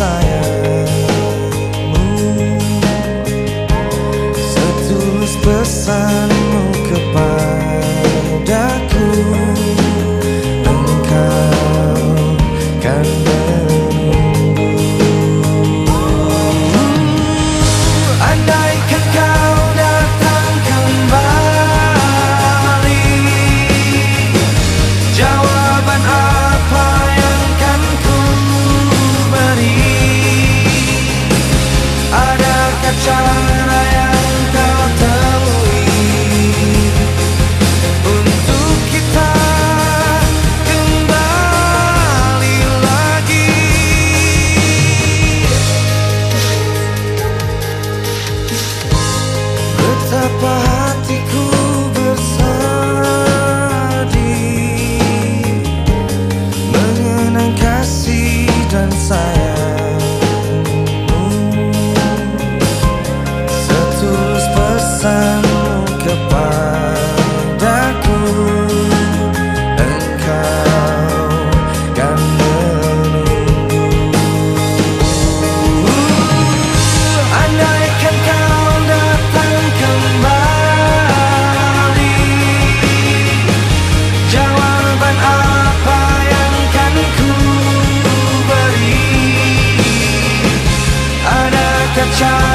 saia. the child